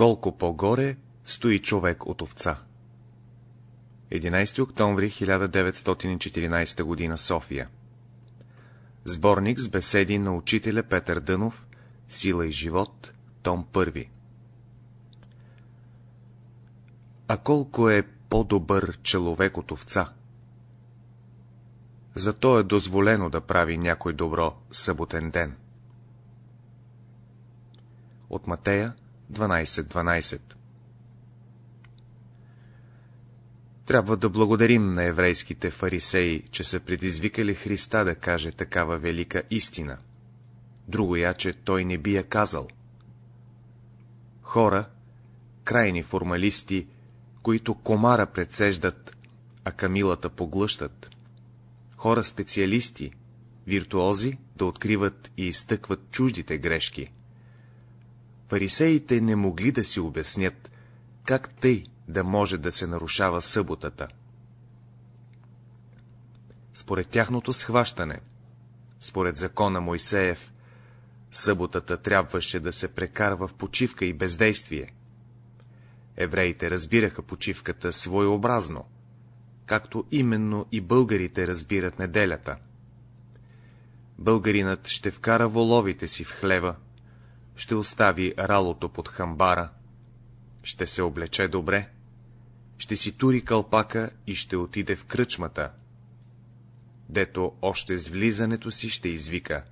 Колко по-горе стои човек от овца. 11 октомври 1914 г. София Сборник с беседи на учителя Петър Дънов Сила и живот, том 1 А колко е по-добър човек от овца? Зато е дозволено да прави някой добро съботен ден. От Матея 12.12 12. Трябва да благодарим на еврейските фарисеи, че са предизвикали Христа да каже такава велика истина. Друго я, че той не би я казал. Хора, крайни формалисти, които комара предсеждат, а камилата поглъщат. Хора специалисти, виртуози да откриват и изтъкват чуждите грешки. Фарисеите не могли да си обяснят, как тъй да може да се нарушава съботата. Според тяхното схващане, според закона Мойсеев, съботата трябваше да се прекарва в почивка и бездействие. Евреите разбираха почивката своеобразно, както именно и българите разбират неделята. Българинът ще вкара воловите си в хлева, ще остави ралото под хамбара, ще се облече добре, ще си тури кълпака и ще отиде в кръчмата, дето още с влизането си ще извика.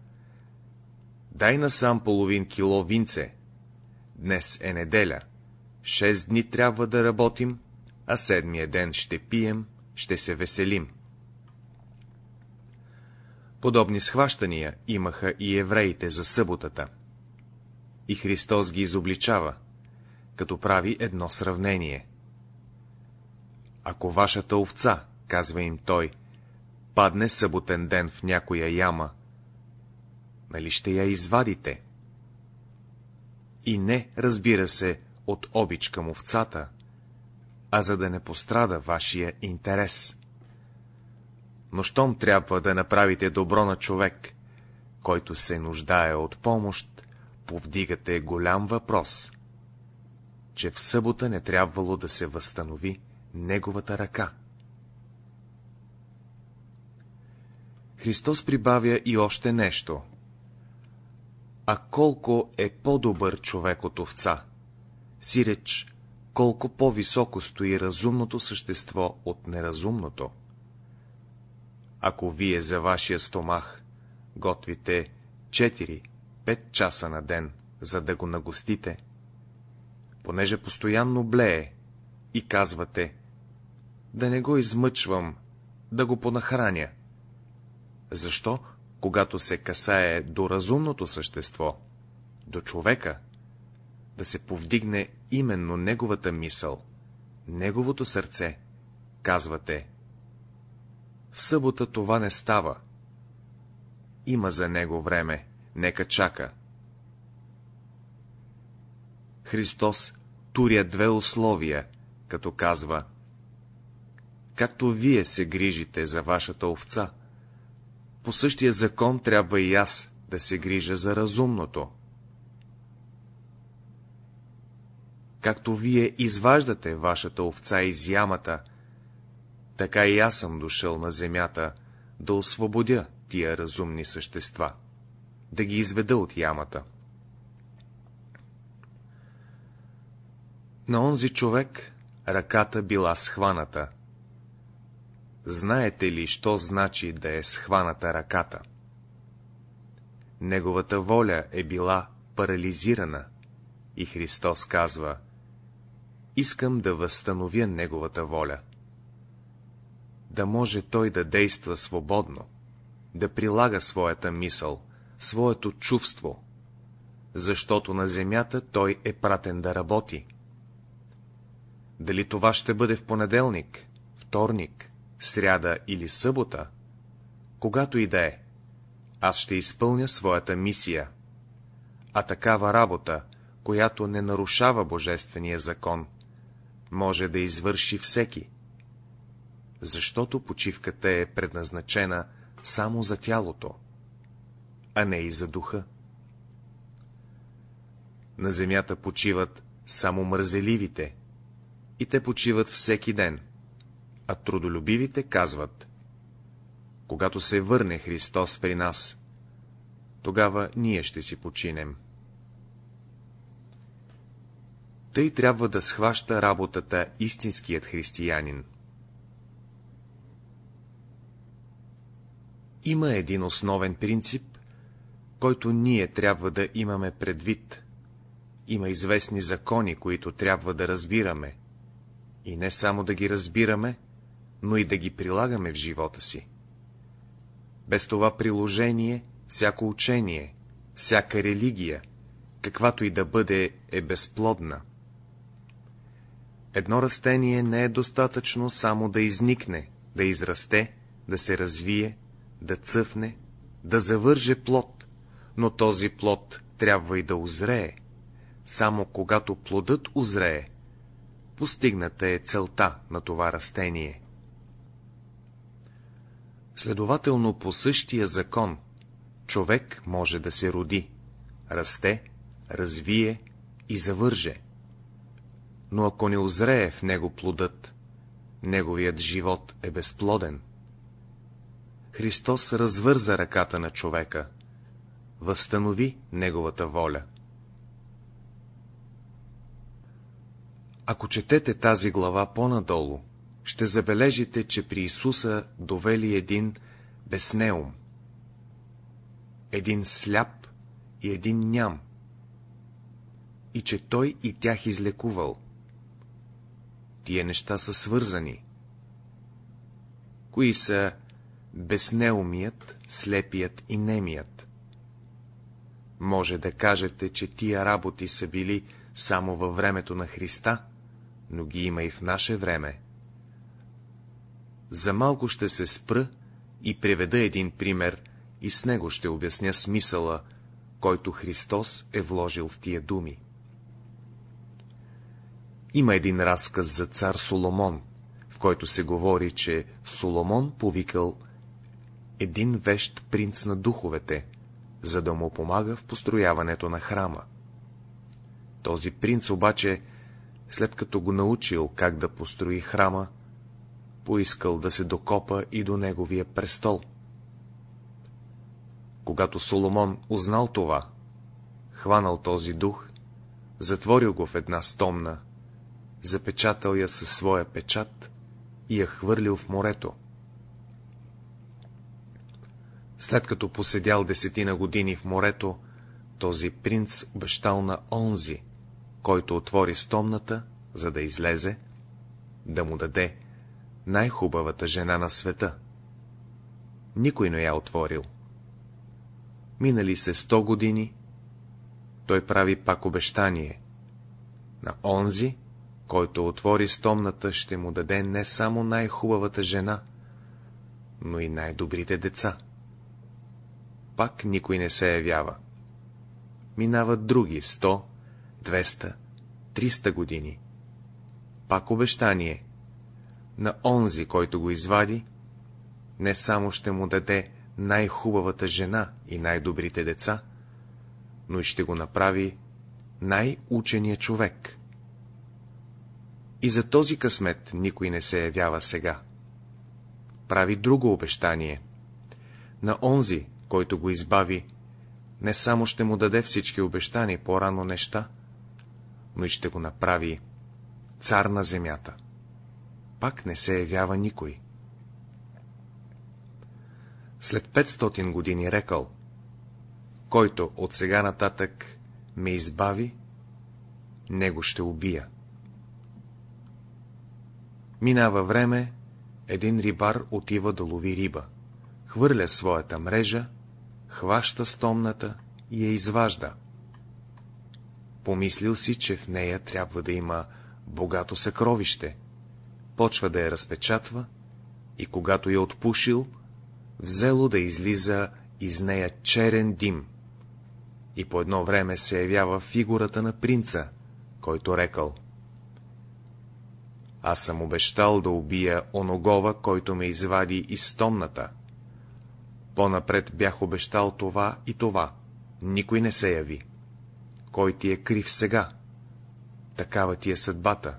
Дай насам половин кило винце. Днес е неделя. Шест дни трябва да работим, а седмия ден ще пием, ще се веселим. Подобни схващания имаха и евреите за съботата. И Христос ги изобличава, като прави едно сравнение. Ако вашата овца, казва им той, падне съботен ден в някоя яма, нали ще я извадите? И не, разбира се, от обич към овцата, а за да не пострада вашия интерес. Но щом трябва да направите добро на човек, който се нуждае от помощ, повдигате голям въпрос, че в събота не трябвало да се възстанови неговата ръка. Христос прибавя и още нещо. А колко е по-добър човек от овца, сиреч, колко по-високо стои разумното същество от неразумното. Ако вие за вашия стомах готвите 4-5 часа на ден, за да го нагостите, понеже постоянно блее, и казвате, да не го измъчвам, да го понахраня. Защо, когато се касае до разумното същество, до човека, да се повдигне именно неговата мисъл, неговото сърце, казвате. В събота това не става. Има за него време, нека чака. Христос туря две условия, като казва Както вие се грижите за вашата овца, по същия закон трябва и аз да се грижа за разумното. Както вие изваждате вашата овца из ямата, така и аз съм дошъл на земята да освободя тия разумни същества, да ги изведа от ямата. На онзи човек ръката била схваната. Знаете ли, що значи да е схваната ръката? Неговата воля е била парализирана и Христос казва Искам да възстановя неговата воля. Да може той да действа свободно, да прилага своята мисъл, своето чувство, защото на земята той е пратен да работи. Дали това ще бъде в понеделник, вторник, сряда или събота, когато и да е, аз ще изпълня своята мисия. А такава работа, която не нарушава Божествения закон, може да извърши всеки, защото почивката е предназначена само за тялото, а не и за духа. На земята почиват само мързеливите, и те почиват всеки ден, а трудолюбивите казват, когато се върне Христос при нас, тогава ние ще си починем. Тъй трябва да схваща работата истинският християнин. Има един основен принцип, който ние трябва да имаме предвид. Има известни закони, които трябва да разбираме. И не само да ги разбираме, но и да ги прилагаме в живота си. Без това приложение, всяко учение, всяка религия, каквато и да бъде, е безплодна. Едно растение не е достатъчно само да изникне, да израсте, да се развие, да цъфне, да завърже плод, но този плод трябва и да озрее. Само когато плодът озрее, постигната е целта на това растение. Следователно по същия закон човек може да се роди, расте, развие и завърже. Но ако не озрее в него плодът, неговият живот е безплоден. Христос развърза ръката на човека, възстанови неговата воля. Ако четете тази глава по-надолу, ще забележите, че при Исуса довели един безнеум, един сляп и един ням, и че той и тях излекувал. Тия неща са свързани. Кои са безнеумият, слепият и немият? Може да кажете, че тия работи са били само във времето на Христа, но ги има и в наше време. За малко ще се спра и приведа един пример, и с него ще обясня смисъла, който Христос е вложил в тия думи. Има един разказ за цар Соломон, в който се говори, че Соломон повикал един вещ принц на духовете, за да му помага в построяването на храма. Този принц обаче, след като го научил как да построи храма, поискал да се докопа и до неговия престол. Когато Соломон узнал това, хванал този дух, затворил го в една стомна, запечатал я със своя печат и я хвърлил в морето. След като поседял десетина години в морето, този принц обещал на онзи, който отвори стомната, за да излезе, да му даде най-хубавата жена на света. Никой не я отворил. Минали се сто години, той прави пак обещание. На онзи, който отвори стомната, ще му даде не само най-хубавата жена, но и най-добрите деца. Пак никой не се явява. Минават други сто, двеста, триста години. Пак обещание на онзи, който го извади, не само ще му даде най-хубавата жена и най-добрите деца, но и ще го направи най-учения човек. И за този късмет никой не се явява сега. Прави друго обещание. На онзи, който го избави, не само ще му даде всички обещани по-рано неща, но и ще го направи цар на земята пак не се явява никой. След 500 години рекал, който от сега нататък ме избави, него ще убия. Минава време, един рибар отива да лови риба, хвърля своята мрежа, хваща стомната и я изважда. Помислил си, че в нея трябва да има богато съкровище, почва да я разпечатва и когато я отпушил, взело да излиза из нея черен дим. И по едно време се явява фигурата на принца, който рекал. Аз съм обещал да убия оногова, който ме извади из стомната. По-напред бях обещал това и това. Никой не се яви. Кой ти е крив сега? Такава ти е съдбата.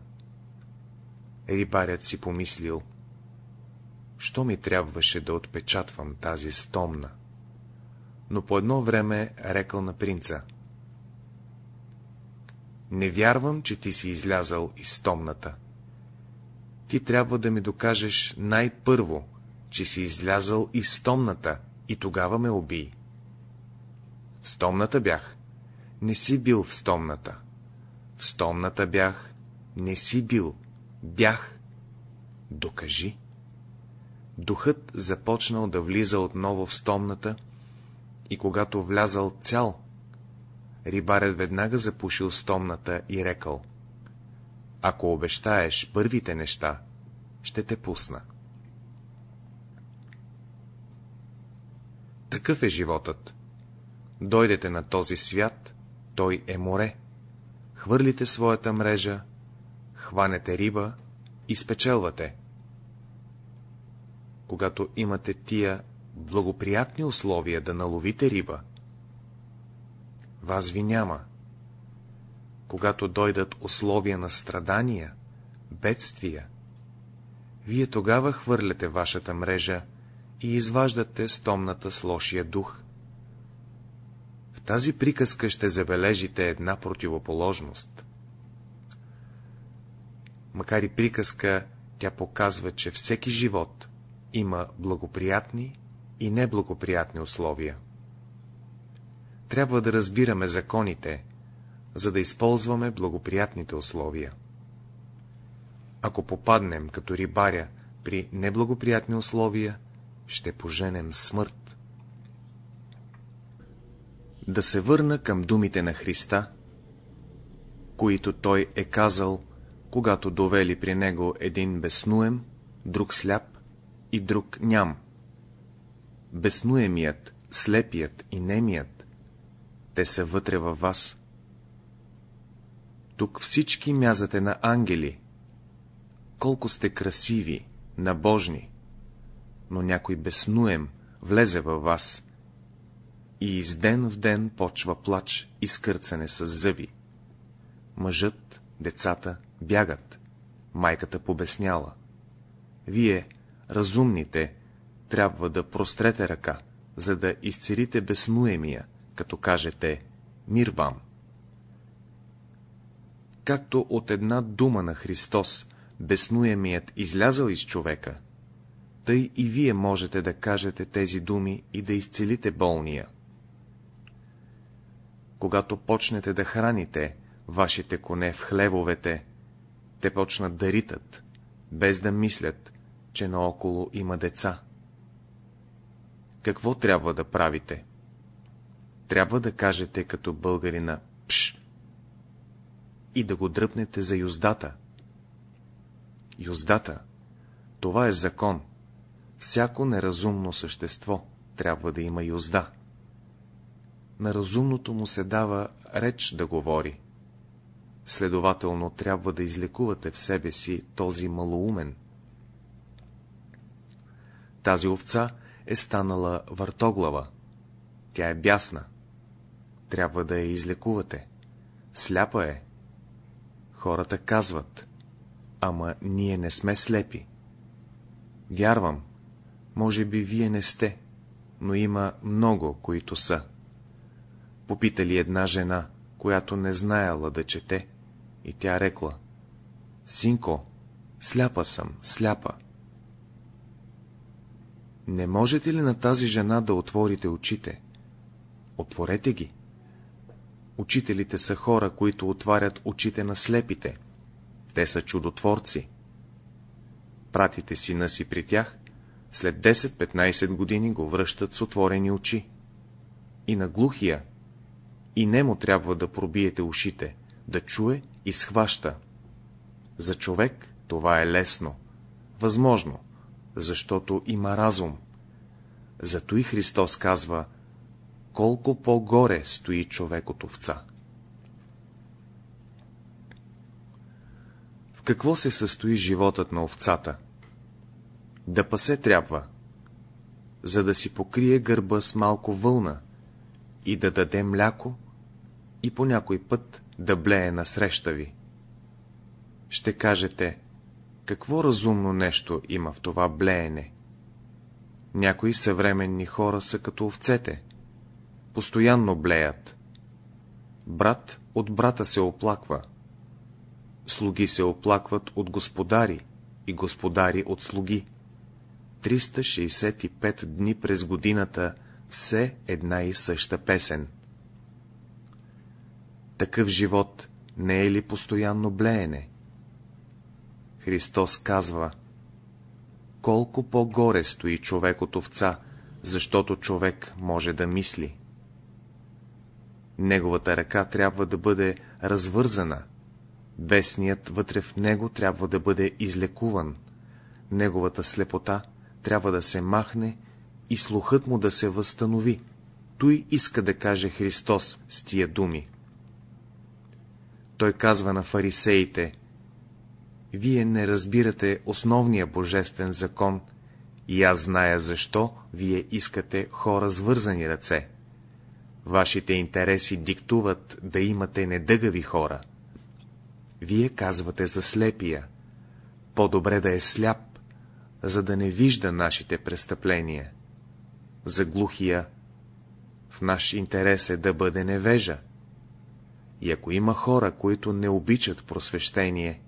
Рибарят си помислил. Що ми трябваше да отпечатвам тази стомна? Но по едно време рекал на принца. Не вярвам, че ти си излязал из стомната. Ти трябва да ми докажеш най-първо, че си излязал из стомната и тогава ме убий. В стомната бях. Не си бил в стомната. В стомната бях. Не си бил. Бях. Докажи. Духът започнал да влиза отново в стомната и когато влязал цял, рибарят веднага запушил стомната и рекал. Ако обещаеш първите неща, ще те пусна. Такъв е животът. Дойдете на този свят, той е море. Хвърлите своята мрежа, хванете риба и спечелвате. Когато имате тия благоприятни условия да наловите риба, вас ви няма. Когато дойдат условия на страдания, бедствия, вие тогава хвърляте вашата мрежа и изваждате стомната с лошия дух. В тази приказка ще забележите една противоположност. Макар и приказка, тя показва, че всеки живот има благоприятни и неблагоприятни условия. Трябва да разбираме законите, за да използваме благоприятните условия. Ако попаднем като рибаря при неблагоприятни условия, ще поженем смърт. Да се върна към думите на Христа, които той е казал, когато довели при него един безнуем, друг сляп и друг ням. Безнуемият, слепият и немият, те са вътре във вас. Тук всички мязате на ангели. Колко сте красиви, набожни, но някой безнуем влезе във вас и из ден в ден почва плач и скърцане с зъби. Мъжът, децата бягат, майката побесняла. Вие, разумните, трябва да прострете ръка, за да изцелите безнуемия, като кажете «Мир вам». Както от една дума на Христос безнуемият излязъл из човека, тъй и вие можете да кажете тези думи и да изцелите болния. Когато почнете да храните вашите коне в хлевовете, те почнат да ритат, без да мислят, че наоколо има деца. Какво трябва да правите? Трябва да кажете като българина «пш» и да го дръпнете за юздата. Юздата — това е закон, Всяко неразумно същество трябва да има юзда. На разумното му се дава реч да говори. Следователно трябва да излекувате в себе си този малоумен. Тази овца е станала въртоглава. Тя е бясна. Трябва да я излекувате. Сляпа е. Хората казват, ама ние не сме слепи. Вярвам, може би вие не сте, но има много, които са. Попитали една жена, която не знаела да чете, и тя рекла. Синко, сляпа съм, сляпа. Не можете ли на тази жена да отворите очите? Отворете ги. Учителите са хора, които отварят очите на слепите. Те са чудотворци. Пратите сина си при тях след 10-15 години го връщат с отворени очи. И на глухия, и не му трябва да пробиете ушите, да чуе и схваща. За човек това е лесно, възможно, защото има разум. Зато и Христос казва, колко по-горе стои човек от овца. В какво се състои животът на овцата? Да пасе трябва, за да си покрие гърба с малко вълна и да даде мляко и по някой път да блее насреща ви. Ще кажете, какво разумно нещо има в това блеене? Някои съвременни хора са като овцете. Постоянно блеят. Брат от брата се оплаква. Слуги се оплакват от господари и господари от слуги. 365 дни през годината все една и съща песен. Такъв живот не е ли постоянно блеене? Христос казва, колко по-горе стои човек от овца, защото човек може да мисли. Неговата ръка трябва да бъде развързана, бесният вътре в него трябва да бъде излекуван, неговата слепота трябва да се махне и слухът му да се възстанови. Той иска да каже Христос с тия думи. Той казва на фарисеите, вие не разбирате основния божествен закон и аз зная защо вие искате хора с вързани ръце. Вашите интереси диктуват да имате недъгави хора. Вие казвате за слепия. По-добре да е сляп, за да не вижда нашите престъпления. За глухия в наш интерес е да бъде невежа. И ако има хора, които не обичат просвещение,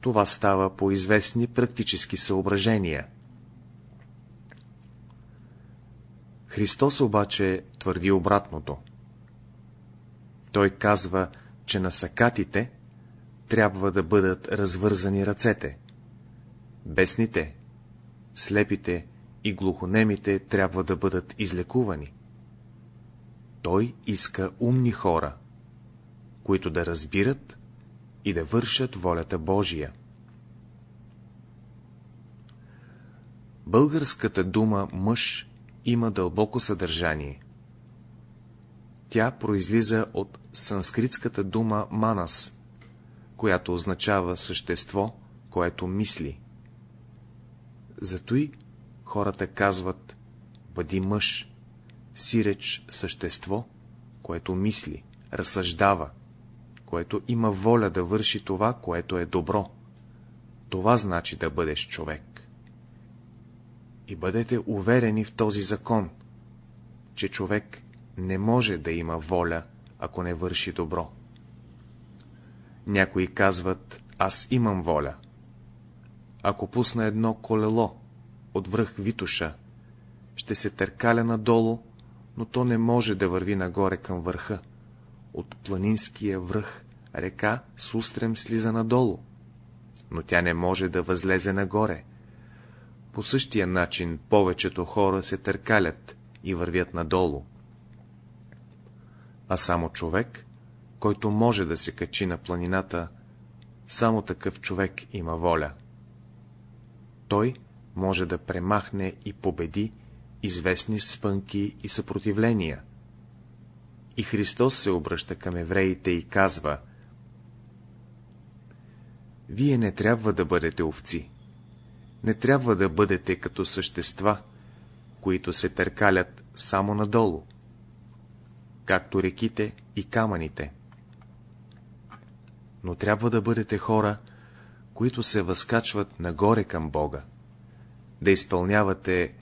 това става по известни практически съображения. Христос обаче твърди обратното. Той казва, че на сакатите трябва да бъдат развързани ръцете. Бесните, слепите и глухонемите трябва да бъдат излекувани. Той иска умни хора, които да разбират и да вършат волята Божия. Българската дума мъж има дълбоко съдържание. Тя произлиза от санскритската дума манас, която означава същество, което мисли. Зато и хората казват бъди мъж, сиреч същество, което мисли, разсъждава, което има воля да върши това, което е добро. Това значи да бъдеш човек. И бъдете уверени в този закон, че човек не може да има воля, ако не върши добро. Някои казват, аз имам воля. Ако пусна едно колело от връх Витуша, ще се търкаля надолу, но то не може да върви нагоре към върха. От планинския връх река с устрем слиза надолу, но тя не може да възлезе нагоре. По същия начин повечето хора се търкалят и вървят надолу. А само човек, който може да се качи на планината, само такъв човек има воля. Той може да премахне и победи известни спънки и съпротивления. И Христос се обръща към евреите и казва Вие не трябва да бъдете овци. Не трябва да бъдете като същества, които се търкалят само надолу, както реките и камъните. Но трябва да бъдете хора, които се възкачват нагоре към Бога. Да изпълнявате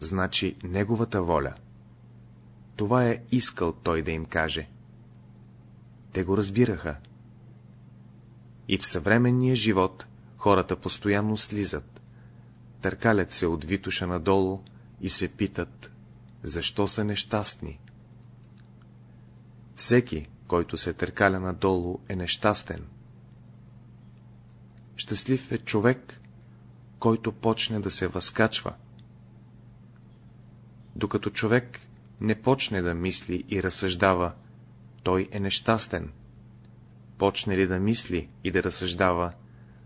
значи неговата воля. Това е искал той да им каже. Те го разбираха. И в съвременния живот хората постоянно слизат, търкалят се от Витуша надолу и се питат, защо са нещастни. Всеки, който се търкаля надолу, е нещастен. Щастлив е човек, който почне да се възкачва, докато човек не почне да мисли и разсъждава, той е нещастен. Почне ли да мисли и да разсъждава,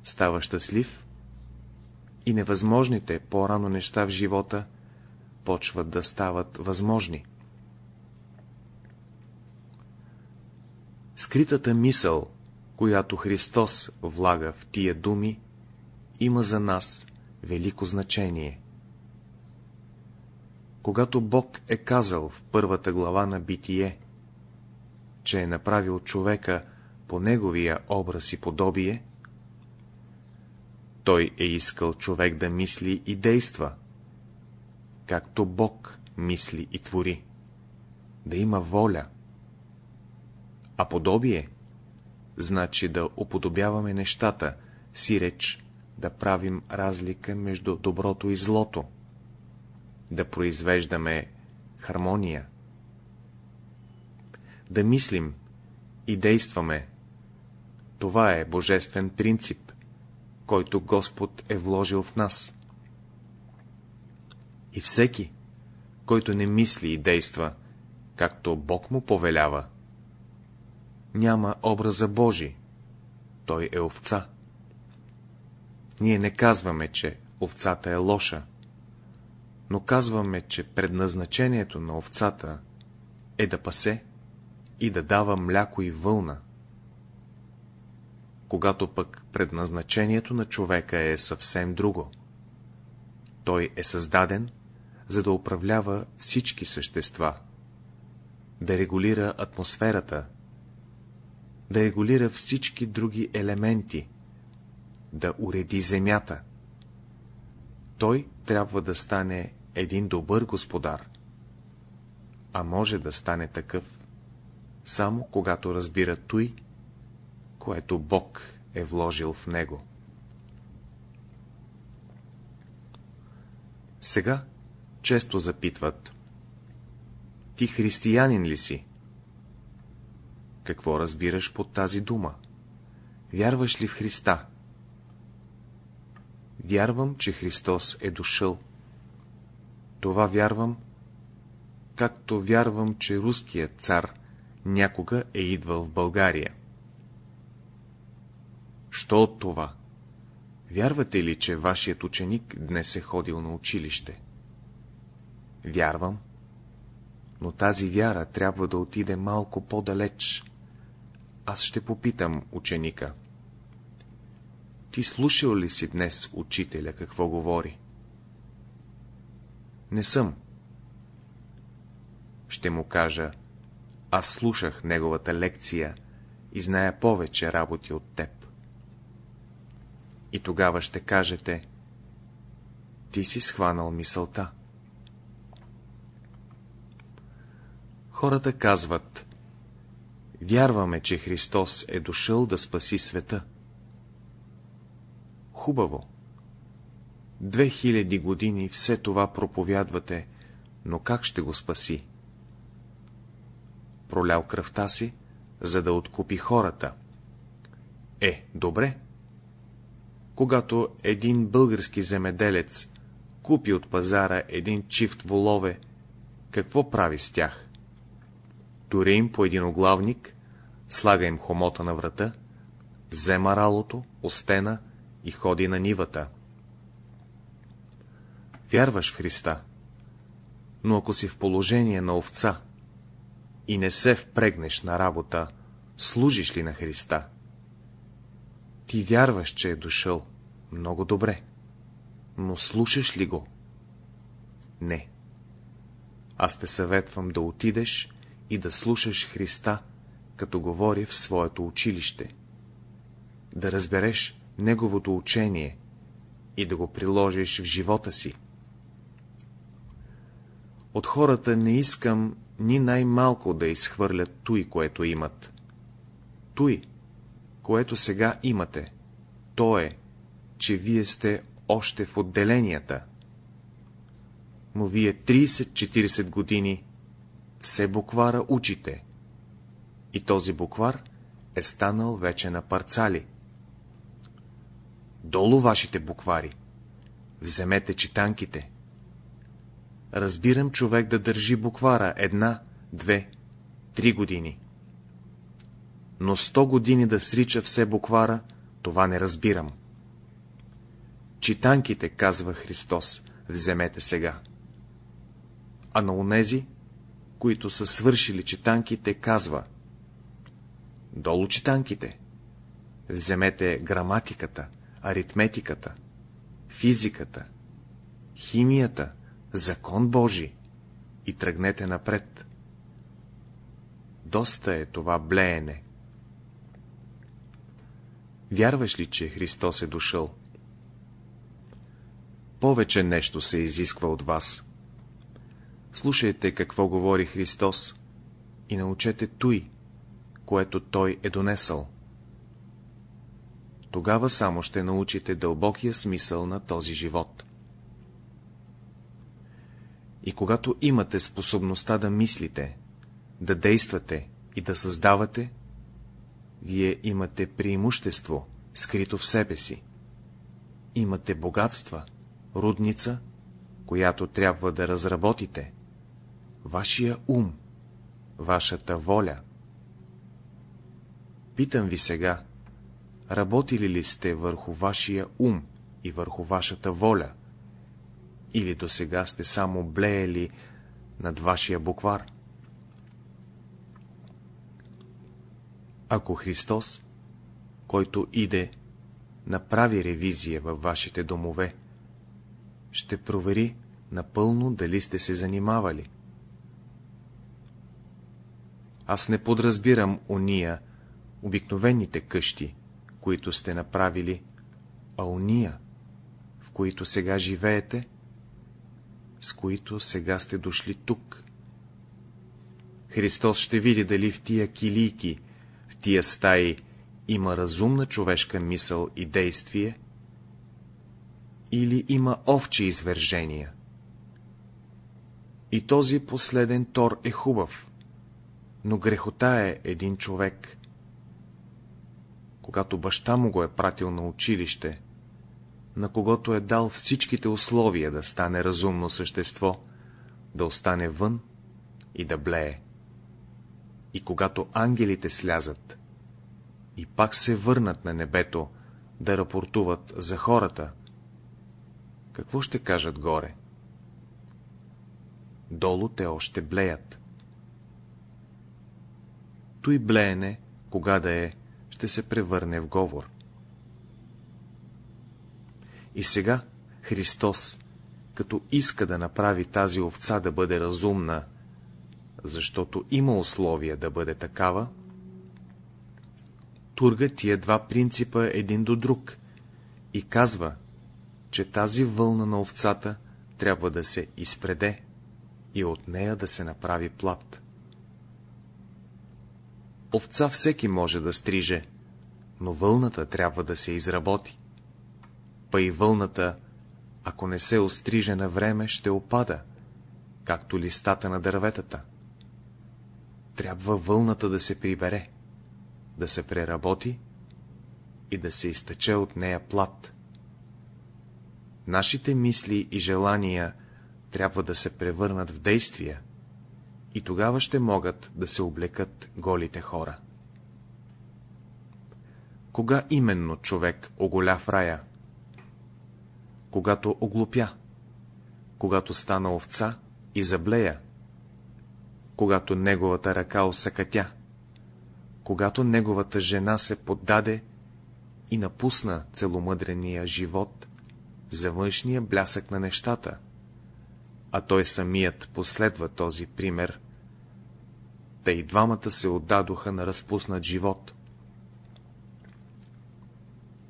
става щастлив и невъзможните по-рано неща в живота почват да стават възможни. Скритата мисъл, която Христос влага в тия думи, има за нас велико значение. Когато Бог е казал в първата глава на Битие, че е направил човека по неговия образ и подобие, Той е искал човек да мисли и действа, както Бог мисли и твори, да има воля. А подобие значи да уподобяваме нещата, си реч да правим разлика между доброто и злото, да произвеждаме хармония, да мислим и действаме. Това е божествен принцип, който Господ е вложил в нас. И всеки, който не мисли и действа, както Бог му повелява, няма образа Божий, той е овца. Ние не казваме, че овцата е лоша, но казваме, че предназначението на овцата е да пасе и да дава мляко и вълна. Когато пък предназначението на човека е съвсем друго. Той е създаден, за да управлява всички същества, да регулира атмосферата, да регулира всички други елементи, да уреди земята. Той трябва да стане един добър господар, а може да стане такъв, само когато разбира той, което Бог е вложил в него. Сега често запитват. Ти християнин ли си? Какво разбираш под тази дума? Вярваш ли в Христа? Вярвам, че Христос е дошъл. Това вярвам, както вярвам, че руският цар някога е идвал в България. Що от това? Вярвате ли, че вашият ученик днес е ходил на училище? Вярвам, но тази вяра трябва да отиде малко по-далеч. Аз ще попитам ученика. Ти слушал ли си днес учителя какво говори? Не съм. Ще му кажа, аз слушах неговата лекция и зная повече работи от теб. И тогава ще кажете, ти си схванал мисълта. Хората казват, вярваме, че Христос е дошъл да спаси света. Хубаво. Две хиляди години все това проповядвате, но как ще го спаси? Пролял кръвта си, за да откупи хората. Е, добре. Когато един български земеделец купи от пазара един чифт волове, какво прави с тях? Тури им по един оглавник, слага им хомота на врата, взема ралото, остена и ходи на нивата. Вярваш в Христа, но ако си в положение на овца и не се впрегнеш на работа, служиш ли на Христа? Ти вярваш, че е дошъл. Много добре. Но слушаш ли го? Не. Аз те съветвам да отидеш и да слушаш Христа, като говори в своето училище. Да разбереш Неговото учение и да го приложиш в живота си. От хората не искам ни най-малко да изхвърлят той, което имат. Той, което сега имате, то е, че вие сте още в отделенията. Но вие 30-40 години все буквара учите. И този буквар е станал вече на парцали. Долу вашите буквари. Вземете читанките. Разбирам човек да държи буквара една, две, три години. Но сто години да срича все буквара, това не разбирам. Читанките, казва Христос, вземете сега. А на онези, които са свършили читанките, казва Долу читанките. Вземете граматиката, аритметиката, физиката, химията, закон Божий и тръгнете напред. Доста е това блеене. Вярваш ли, че Христос е дошъл? повече нещо се изисква от вас. Слушайте какво говори Христос и научете той, което Той е донесъл. Тогава само ще научите дълбокия смисъл на този живот. И когато имате способността да мислите, да действате и да създавате, вие имате преимущество, скрито в себе си. Имате богатства, рудница, която трябва да разработите. Вашия ум, вашата воля. Питам ви сега, работили ли сте върху вашия ум и върху вашата воля? Или до сега сте само блеяли над вашия буквар? Ако Христос, който иде, направи ревизия във вашите домове, ще провери напълно дали сте се занимавали. Аз не подразбирам уния, обикновените къщи, които сте направили, а уния, в които сега живеете, с които сега сте дошли тук. Христос ще види дали в тия килийки, в тия стаи има разумна човешка мисъл и действие, или има овчи извържения. И този последен тор е хубав, но грехота е един човек. Когато баща му го е пратил на училище, на когото е дал всичките условия да стане разумно същество, да остане вън и да блее. И когато ангелите слязат и пак се върнат на небето да рапортуват за хората, какво ще кажат горе? Долу те още блеят. Той блеене, кога да е, ще се превърне в говор. И сега Христос, като иска да направи тази овца да бъде разумна, защото има условия да бъде такава, турга тия два принципа един до друг и казва, че тази вълна на овцата трябва да се изпреде и от нея да се направи плат. Овца всеки може да стриже, но вълната трябва да се изработи. Па и вълната, ако не се остриже на време, ще опада, както листата на дърветата. Трябва вълната да се прибере, да се преработи и да се изтече от нея плат. Нашите мисли и желания трябва да се превърнат в действия и тогава ще могат да се облекат голите хора. Кога именно човек оголя в рая? Когато оглупя, когато стана овца и заблея, когато неговата ръка осъкатя, когато неговата жена се поддаде и напусна целомъдрения живот за външния блясък на нещата, а той самият последва този пример. Те и двамата се отдадоха на разпуснат живот.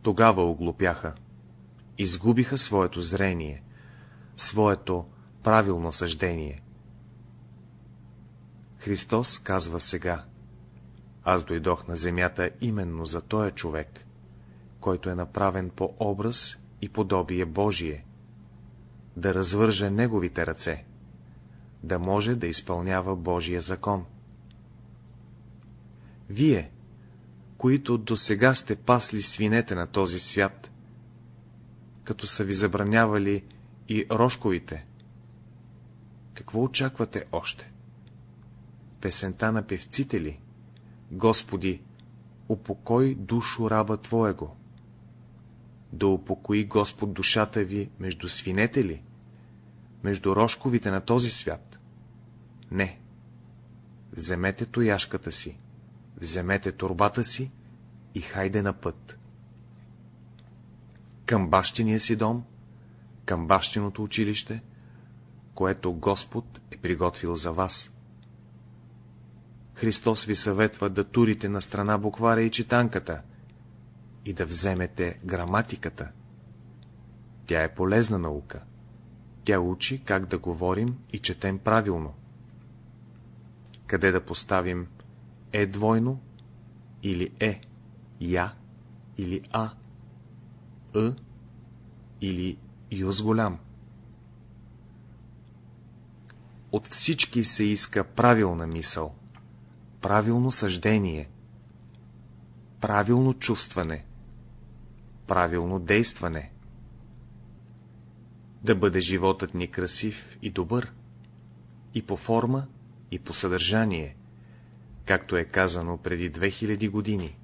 Тогава оглупяха, изгубиха своето зрение, своето правилно съждение. Христос казва сега, аз дойдох на земята именно за този човек, който е направен по образ и подобие Божие, да развърже неговите ръце, да може да изпълнява Божия закон. Вие, които до сега сте пасли свинете на този свят, като са ви забранявали и рожковите, какво очаквате още? Песента на певците ли? Господи, упокой душо раба Твоего да упокои Господ душата ви между свинете ли? Между рожковите на този свят? Не. Вземете тояшката си, вземете турбата си и хайде на път. Към бащиния си дом, към бащиното училище, което Господ е приготвил за вас. Христос ви съветва да турите на страна буквара и читанката, и да вземете граматиката. Тя е полезна наука. Тя учи как да говорим и четем правилно. Къде да поставим е двойно или е, я или а, ъ или ю с голям. От всички се иска правилна мисъл, правилно съждение, правилно чувстване, правилно действане. Да бъде животът ни красив и добър, и по форма, и по съдържание, както е казано преди 2000 години.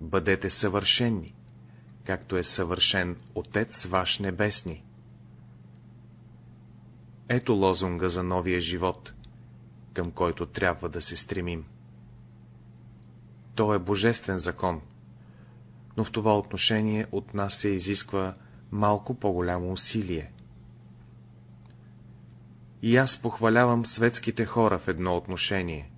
Бъдете съвършенни, както е съвършен Отец ваш небесни. Ето лозунга за новия живот, към който трябва да се стремим. То е божествен закон, но в това отношение от нас се изисква малко по-голямо усилие. И аз похвалявам светските хора в едно отношение.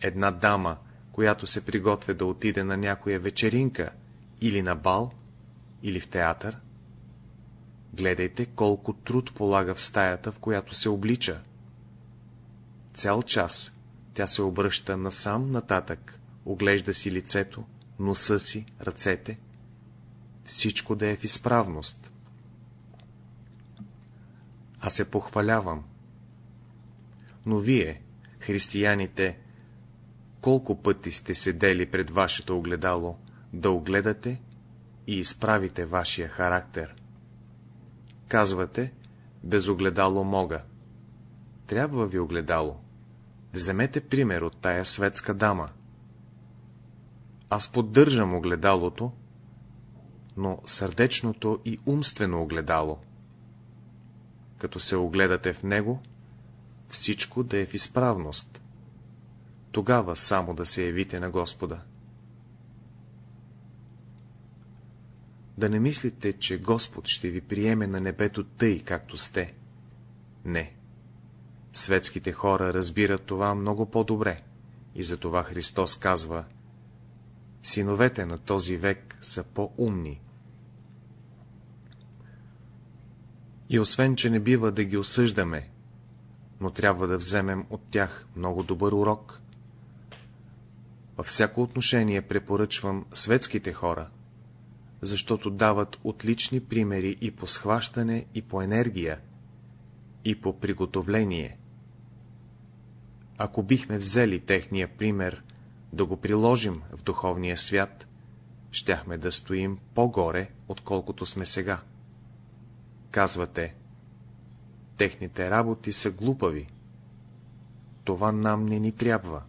Една дама, която се приготвя да отиде на някоя вечеринка, или на бал, или в театър, гледайте колко труд полага в стаята, в която се облича. Цял час тя се обръща насам нататък, оглежда си лицето, носа си, ръцете, всичко да е в изправност. Аз се похвалявам. Но вие, християните, колко пъти сте седели пред вашето огледало, да огледате и изправите вашия характер. Казвате, без огледало мога. Трябва ви огледало. Вземете пример от тая светска дама. Аз поддържам огледалото, но сърдечното и умствено огледало. Като се огледате в него, всичко да е в изправност. Тогава само да се явите на Господа. Да не мислите, че Господ ще ви приеме на небето тъй, както сте. Не. Светските хора разбират това много по-добре и затова Христос казва Синовете на този век са по-умни. И освен, че не бива да ги осъждаме, но трябва да вземем от тях много добър урок. Във всяко отношение препоръчвам светските хора, защото дават отлични примери и по схващане, и по енергия, и по приготовление. Ако бихме взели техния пример да го приложим в духовния свят, щяхме да стоим по-горе, отколкото сме сега. Казвате, техните работи са глупави. Това нам не ни трябва.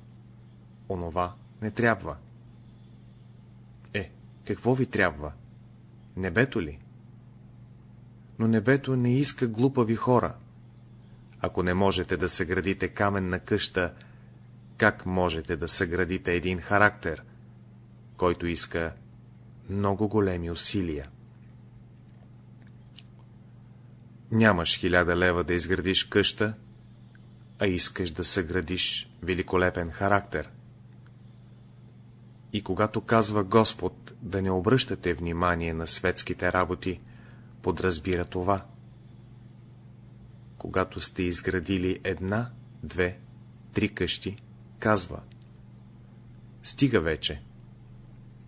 Онова не трябва. Е, какво ви трябва? Небето ли? Но небето не иска глупави хора. Ако не можете да съградите каменна къща, как можете да съградите един характер, който иска много големи усилия? Нямаш хиляда лева да изградиш къща, а искаш да съградиш великолепен характер. И когато казва Господ да не обръщате внимание на светските работи, подразбира това. Когато сте изградили една, две, три къщи, казва Стига вече.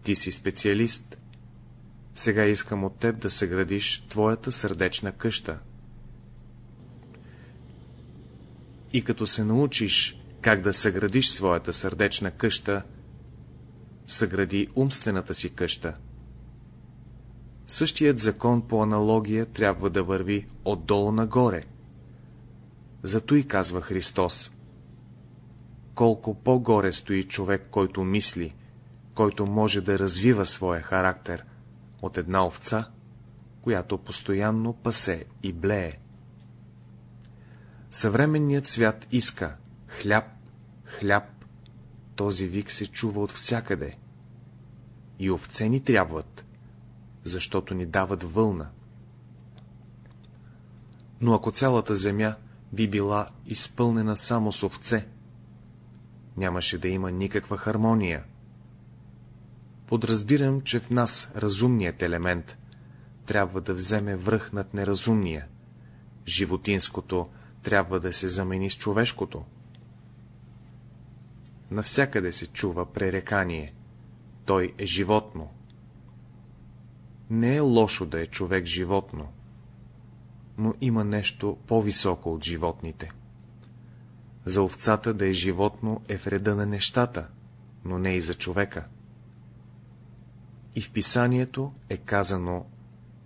Ти си специалист. Сега искам от теб да съградиш твоята сърдечна къща. И като се научиш как да съградиш своята сърдечна къща, съгради умствената си къща. Същият закон по аналогия трябва да върви отдолу нагоре. Зато и казва Христос. Колко по-горе стои човек, който мисли, който може да развива своя характер, от една овца, която постоянно пасе и блее. Съвременният свят иска хляб, хляб, този вик се чува от всякъде. И овце ни трябват, защото ни дават вълна. Но ако цялата земя би била изпълнена само с овце, нямаше да има никаква хармония. Подразбирам, че в нас разумният елемент трябва да вземе връх над неразумния, животинското трябва да се замени с човешкото. Навсякъде се чува пререкание. Той е животно. Не е лошо да е човек животно, но има нещо по-високо от животните. За овцата да е животно е вреда на нещата, но не и за човека. И в писанието е казано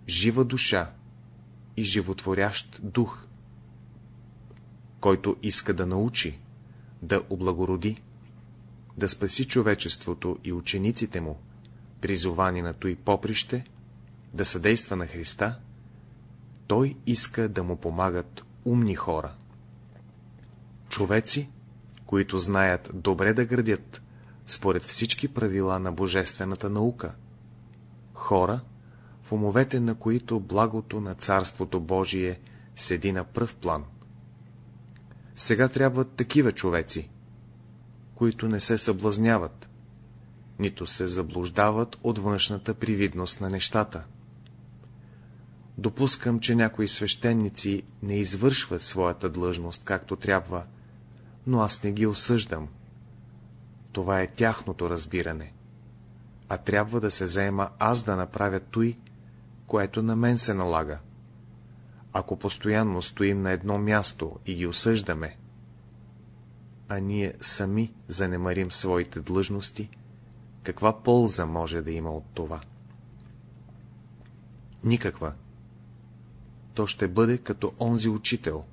жива душа и животворящ дух, който иска да научи, да облагороди, да спаси човечеството и учениците му, призовани на той поприще, да съдейства на Христа, той иска да му помагат умни хора. Човеци, които знаят добре да градят, според всички правила на божествената наука. Хора, в умовете на които благото на Царството Божие седи на пръв план. Сега трябват такива човеци, които не се съблазняват, нито се заблуждават от външната привидност на нещата. Допускам, че някои свещеници не извършват своята длъжност както трябва, но аз не ги осъждам. Това е тяхното разбиране. А трябва да се заема аз да направя той, което на мен се налага. Ако постоянно стоим на едно място и ги осъждаме, а ние сами занемарим своите длъжности, каква полза може да има от това? Никаква. То ще бъде като онзи учител,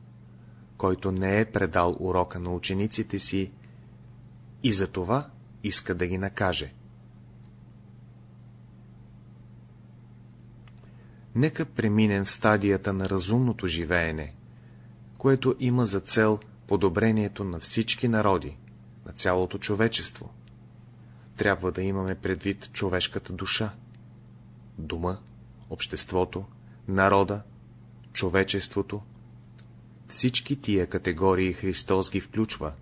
който не е предал урока на учениците си и за това иска да ги накаже. Нека преминем в стадията на разумното живеене, което има за цел подобрението на всички народи, на цялото човечество. Трябва да имаме предвид човешката душа, дума, обществото, народа, човечеството. Всички тия категории Христос ги включва.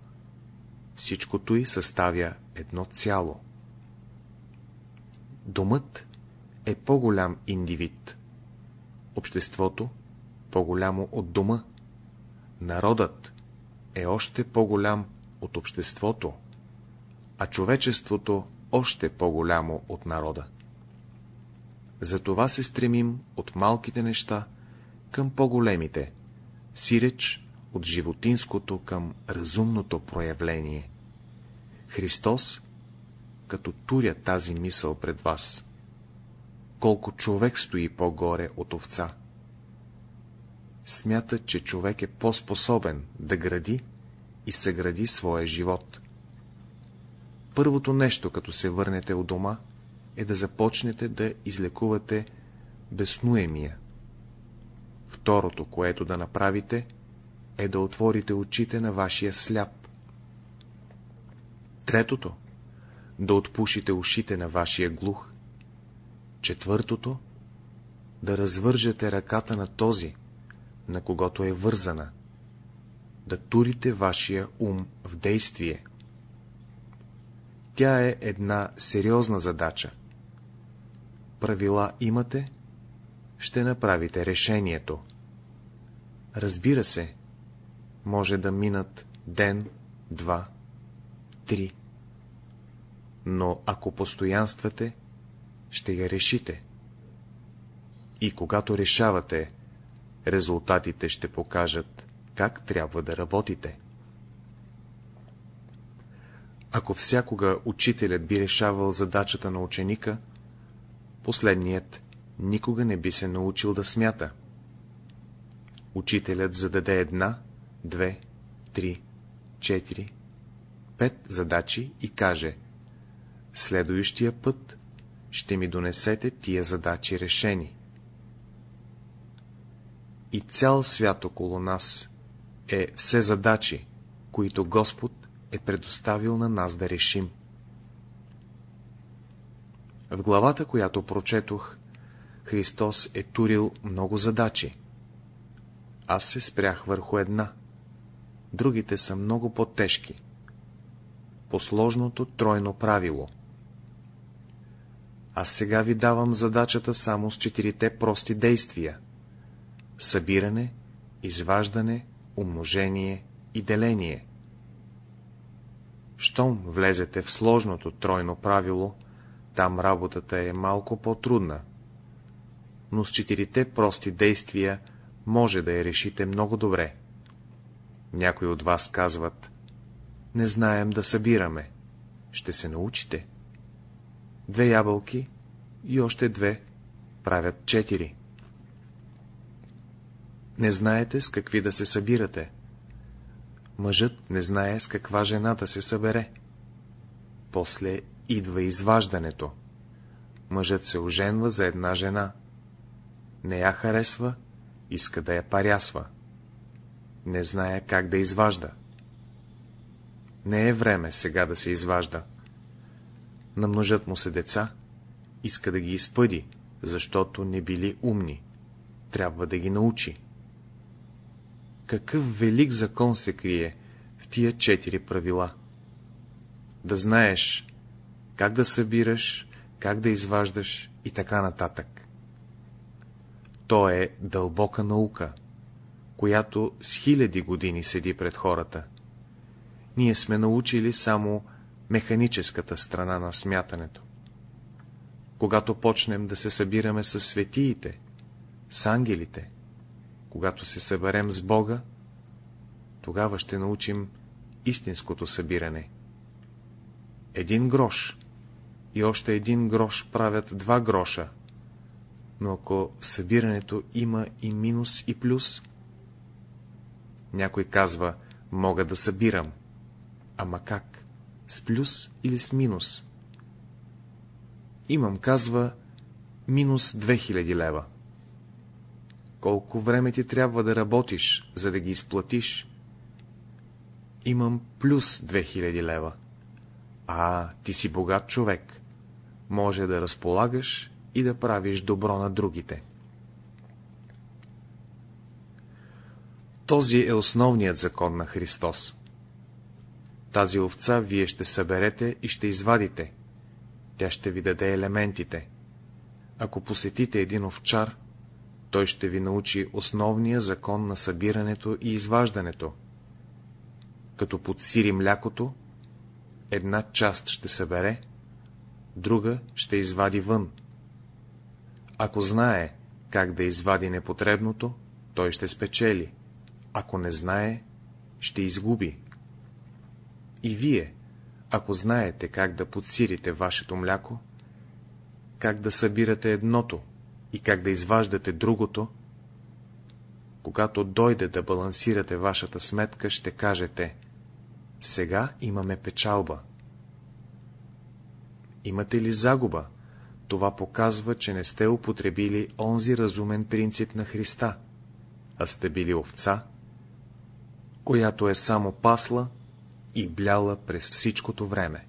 Всичкото и съставя едно цяло. Думът е по-голям индивид. Обществото по-голямо от дома. Народът е още по-голям от обществото, а човечеството още по-голямо от народа. Затова се стремим от малките неща към по-големите, сиреч от животинското към разумното проявление. Христос, като туря тази мисъл пред вас, колко човек стои по-горе от овца, смята, че човек е по-способен да гради и съгради своя живот. Първото нещо, като се върнете от дома, е да започнете да излекувате безнуемия. Второто, което да направите, е да отворите очите на вашия сляп. Третото, да отпушите ушите на вашия глух. Четвъртото, да развържете ръката на този, на когото е вързана, да турите вашия ум в действие. Тя е една сериозна задача. Правила имате, ще направите решението. Разбира се, може да минат ден, два, три. Но ако постоянствате, ще я решите. И когато решавате, резултатите ще покажат как трябва да работите. Ако всякога учителят би решавал задачата на ученика, последният никога не би се научил да смята. Учителят зададе една, две, три, четири, пет задачи и каже Следующия път ще ми донесете тия задачи решени. И цял свят около нас е все задачи, които Господ е предоставил на нас да решим. В главата, която прочетох, Христос е турил много задачи. Аз се спрях върху една. Другите са много по-тежки. Посложното тройно правило. Аз сега ви давам задачата само с четирите прости действия. Събиране, изваждане, умножение и деление. Щом влезете в сложното тройно правило, там работата е малко по-трудна. Но с четирите прости действия може да я решите много добре. Някои от вас казват, не знаем да събираме. Ще се научите. Две ябълки и още две правят четири. Не знаете с какви да се събирате. Мъжът не знае с каква жена да се събере. После идва изваждането. Мъжът се оженва за една жена. Не я харесва, иска да я парясва. Не знае как да изважда. Не е време сега да се изважда. Намножат му се деца, иска да ги изпъди, защото не били умни. Трябва да ги научи. Какъв велик закон се крие в тия четири правила? Да знаеш как да събираш, как да изваждаш и така нататък. То е дълбока наука, която с хиляди години седи пред хората. Ние сме научили само механическата страна на смятането. Когато почнем да се събираме с светиите, с ангелите, когато се съберем с Бога, тогава ще научим истинското събиране. Един грош и още един грош правят два гроша, но ако в събирането има и минус и плюс, някой казва, мога да събирам. Ама как? С плюс или с минус? Имам, казва, минус 2000 лева. Колко време ти трябва да работиш, за да ги изплатиш? Имам плюс 2000 лева. А, ти си богат човек. Може да разполагаш и да правиш добро на другите. Този е основният закон на Христос. Тази овца вие ще съберете и ще извадите. Тя ще ви даде елементите. Ако посетите един овчар, той ще ви научи основния закон на събирането и изваждането. Като подсири млякото, една част ще събере, друга ще извади вън. Ако знае как да извади непотребното, той ще спечели. Ако не знае, ще изгуби. И вие, ако знаете как да подсирите вашето мляко, как да събирате едното и как да изваждате другото, когато дойде да балансирате вашата сметка, ще кажете сега имаме печалба. Имате ли загуба? Това показва, че не сте употребили онзи разумен принцип на Христа, а сте били овца, която е само пасла и бляла през всичкото време.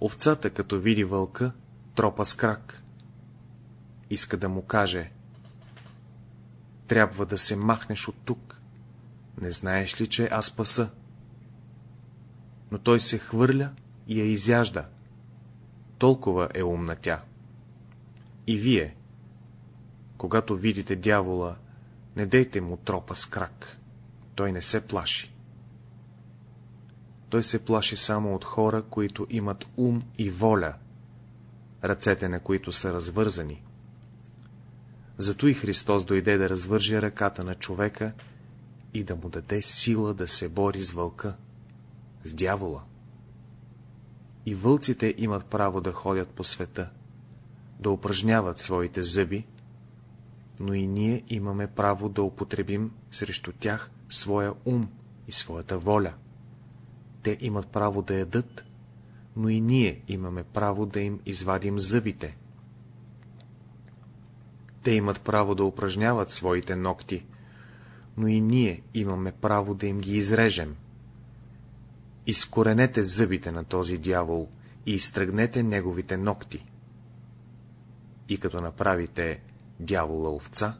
Овцата, като види вълка, тропа с крак. Иска да му каже, трябва да се махнеш от тук. Не знаеш ли, че аз паса? Но той се хвърля и я изяжда. Толкова е умна тя. И вие, когато видите дявола, не дейте му тропа с крак. Той не се плаши. Той се плаши само от хора, които имат ум и воля, ръцете на които са развързани. Зато и Христос дойде да развърже ръката на човека и да му даде сила да се бори с вълка, с дявола. И вълците имат право да ходят по света, да упражняват своите зъби, но и ние имаме право да употребим срещу тях своя ум и своята воля. Те имат право да ядат, но и ние имаме право да им извадим зъбите. Те имат право да упражняват своите ногти, но и ние имаме право да им ги изрежем. Изкоренете зъбите на този дявол и изтръгнете неговите ногти. И като направите дявола овца,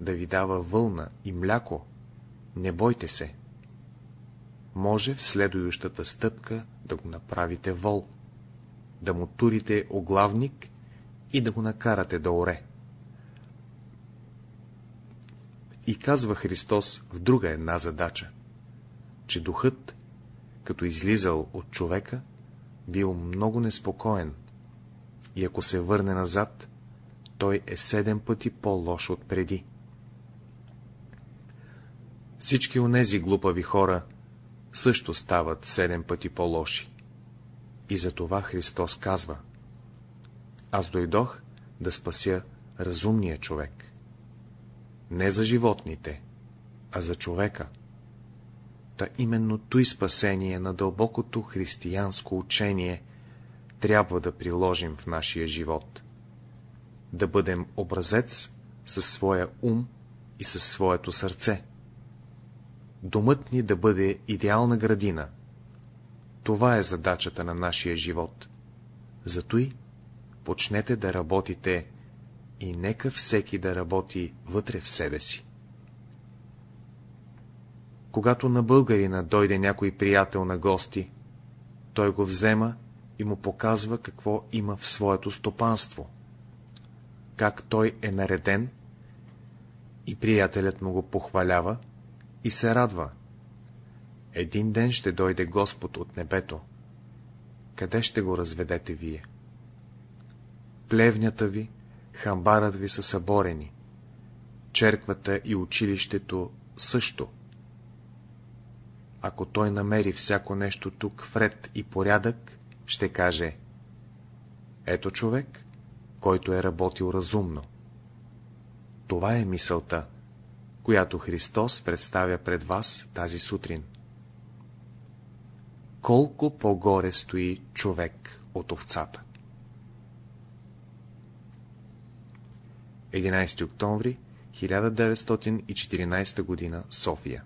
да ви дава вълна и мляко, не бойте се. Може в следующата стъпка да го направите вол. да му турите оглавник и да го накарате да оре. И казва Христос в друга една задача, че духът, като излизал от човека, бил много неспокоен и ако се върне назад, той е седем пъти по-лош от преди. Всички онези глупави хора също стават седем пъти по-лоши. И за това Христос казва Аз дойдох да спася разумния човек. Не за животните, а за човека. Та именно той спасение на дълбокото християнско учение трябва да приложим в нашия живот. Да бъдем образец със своя ум и със своето сърце. Домът ни да бъде идеална градина. Това е задачата на нашия живот. Зато и почнете да работите и нека всеки да работи вътре в себе си. Когато на българина дойде някой приятел на гости, той го взема и му показва какво има в своето стопанство, как той е нареден и приятелят му го похвалява и се радва. Един ден ще дойде Господ от небето. Къде ще го разведете вие? Плевнята ви, хамбарът ви са съборени. Черквата и училището също. Ако той намери всяко нещо тук вред и порядък, ще каже Ето човек, който е работил разумно. Това е мисълта, която Христос представя пред вас тази сутрин. Колко по-горе стои човек от овцата? 11 октомври 1914 г. София